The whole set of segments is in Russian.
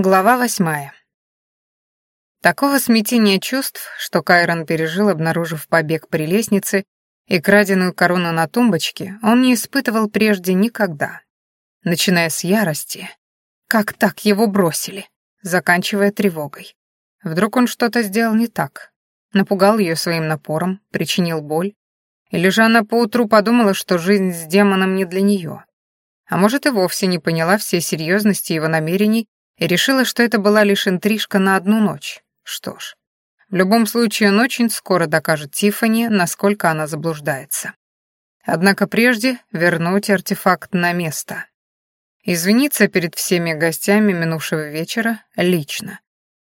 Глава восьмая. Такого смятения чувств, что Кайрон пережил, обнаружив побег при лестнице и краденую корону на тумбочке, он не испытывал прежде никогда. Начиная с ярости, как так его бросили, заканчивая тревогой. Вдруг он что-то сделал не так, напугал ее своим напором, причинил боль, или же она поутру подумала, что жизнь с демоном не для нее. А может, и вовсе не поняла всей серьезности его намерений и решила, что это была лишь интрижка на одну ночь. Что ж, в любом случае он очень скоро докажет Тиффани, насколько она заблуждается. Однако прежде вернуть артефакт на место. Извиниться перед всеми гостями минувшего вечера лично.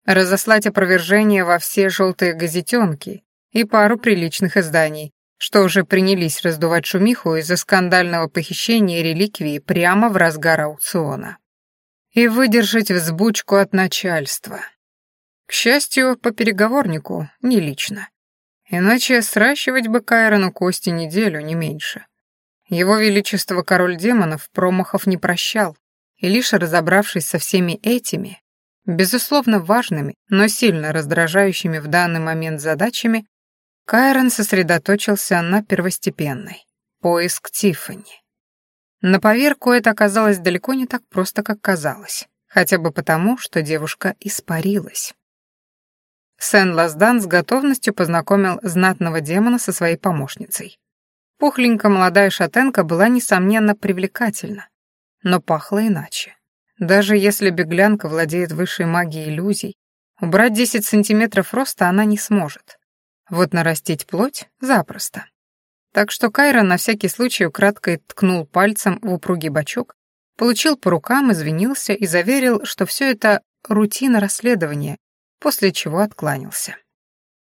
Разослать опровержение во все желтые газетенки и пару приличных изданий, что уже принялись раздувать шумиху из-за скандального похищения реликвии прямо в разгар аукциона и выдержать взбучку от начальства. К счастью, по переговорнику, не лично. Иначе сращивать бы Кайрону кости неделю, не меньше. Его Величество Король Демонов промахов не прощал, и лишь разобравшись со всеми этими, безусловно важными, но сильно раздражающими в данный момент задачами, Кайрон сосредоточился на первостепенной — поиск Тиффани. На поверку это оказалось далеко не так просто, как казалось, хотя бы потому, что девушка испарилась. Сен-Лаздан с готовностью познакомил знатного демона со своей помощницей. Пухленькая молодая шатенка была, несомненно, привлекательна, но пахла иначе. Даже если беглянка владеет высшей магией иллюзий, убрать 10 сантиметров роста она не сможет. Вот нарастить плоть — запросто. Так что Кайра на всякий случай украдкой ткнул пальцем в упругий бачок, получил по рукам, извинился и заверил, что все это рутина расследования, после чего откланялся.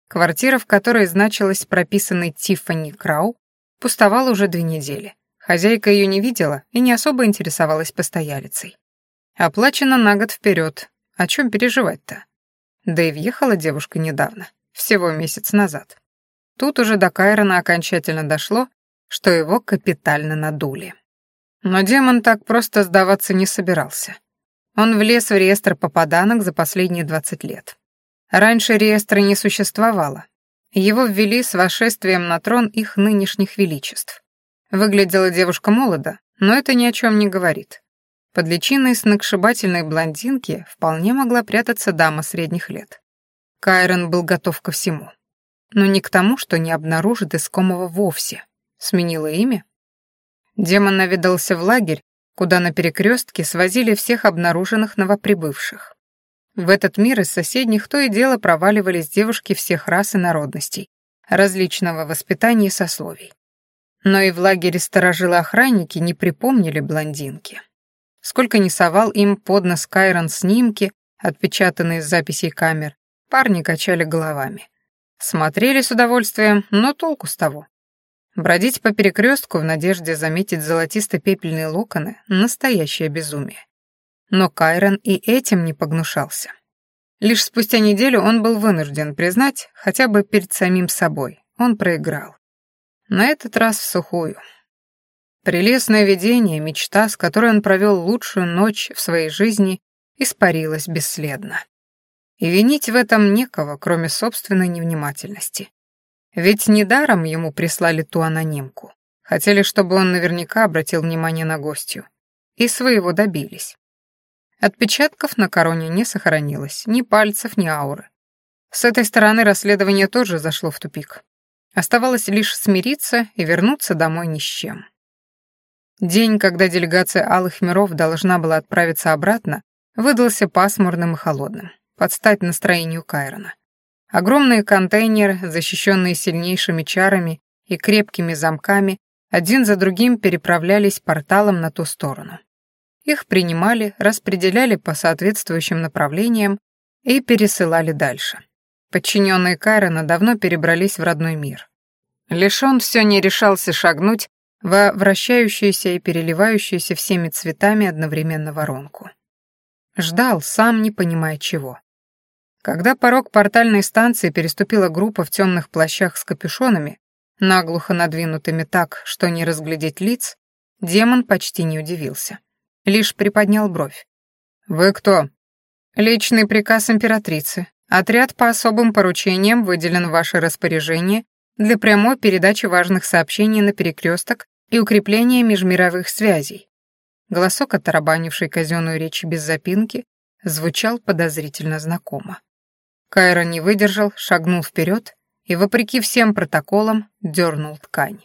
Квартира, в которой значилась прописанной Тиффани Крау, пустовала уже две недели. Хозяйка ее не видела и не особо интересовалась постоялицей. Оплачено на год вперед. О чем переживать-то? Да и въехала девушка недавно, всего месяц назад. Тут уже до Кайрона окончательно дошло, что его капитально надули. Но демон так просто сдаваться не собирался. Он влез в реестр попаданок за последние 20 лет. Раньше реестра не существовало. Его ввели с вошествием на трон их нынешних величеств. Выглядела девушка молодо, но это ни о чем не говорит. Под личиной сногсшибательной блондинки вполне могла прятаться дама средних лет. Кайрон был готов ко всему но не к тому, что не обнаружит искомого вовсе. Сменила имя? Демон наведался в лагерь, куда на перекрестке свозили всех обнаруженных новоприбывших. В этот мир из соседних то и дело проваливались девушки всех рас и народностей, различного воспитания и сословий. Но и в лагере сторожилы охранники не припомнили блондинки. Сколько ни совал им под нос Кайрон снимки, отпечатанные из записей камер, парни качали головами. Смотрели с удовольствием, но толку с того. Бродить по перекрестку в надежде заметить золотисто-пепельные локоны — настоящее безумие. Но Кайрон и этим не погнушался. Лишь спустя неделю он был вынужден признать, хотя бы перед самим собой, он проиграл. На этот раз в сухую. Прелестное видение, мечта, с которой он провел лучшую ночь в своей жизни, испарилась бесследно. И винить в этом некого, кроме собственной невнимательности. Ведь недаром ему прислали ту анонимку. Хотели, чтобы он наверняка обратил внимание на гостью. И своего добились. Отпечатков на короне не сохранилось, ни пальцев, ни ауры. С этой стороны расследование тоже зашло в тупик. Оставалось лишь смириться и вернуться домой ни с чем. День, когда делегация Алых Миров должна была отправиться обратно, выдался пасмурным и холодным под стать настроению Кайрона. Огромные контейнеры, защищенные сильнейшими чарами и крепкими замками, один за другим переправлялись порталом на ту сторону. Их принимали, распределяли по соответствующим направлениям и пересылали дальше. Подчиненные Кайрона давно перебрались в родной мир. Лишь он все не решался шагнуть во вращающуюся и переливающуюся всеми цветами одновременно воронку. Ждал, сам не понимая чего. Когда порог портальной станции переступила группа в темных плащах с капюшонами, наглухо надвинутыми так, что не разглядеть лиц, демон почти не удивился. Лишь приподнял бровь. «Вы кто?» Личный приказ императрицы. Отряд по особым поручениям выделен в ваше распоряжение для прямой передачи важных сообщений на перекресток и укрепления межмировых связей. Голосок, оттарабанивший казенную речь без запинки, звучал подозрительно знакомо. Кайра не выдержал, шагнул вперед и, вопреки всем протоколам, дернул ткань.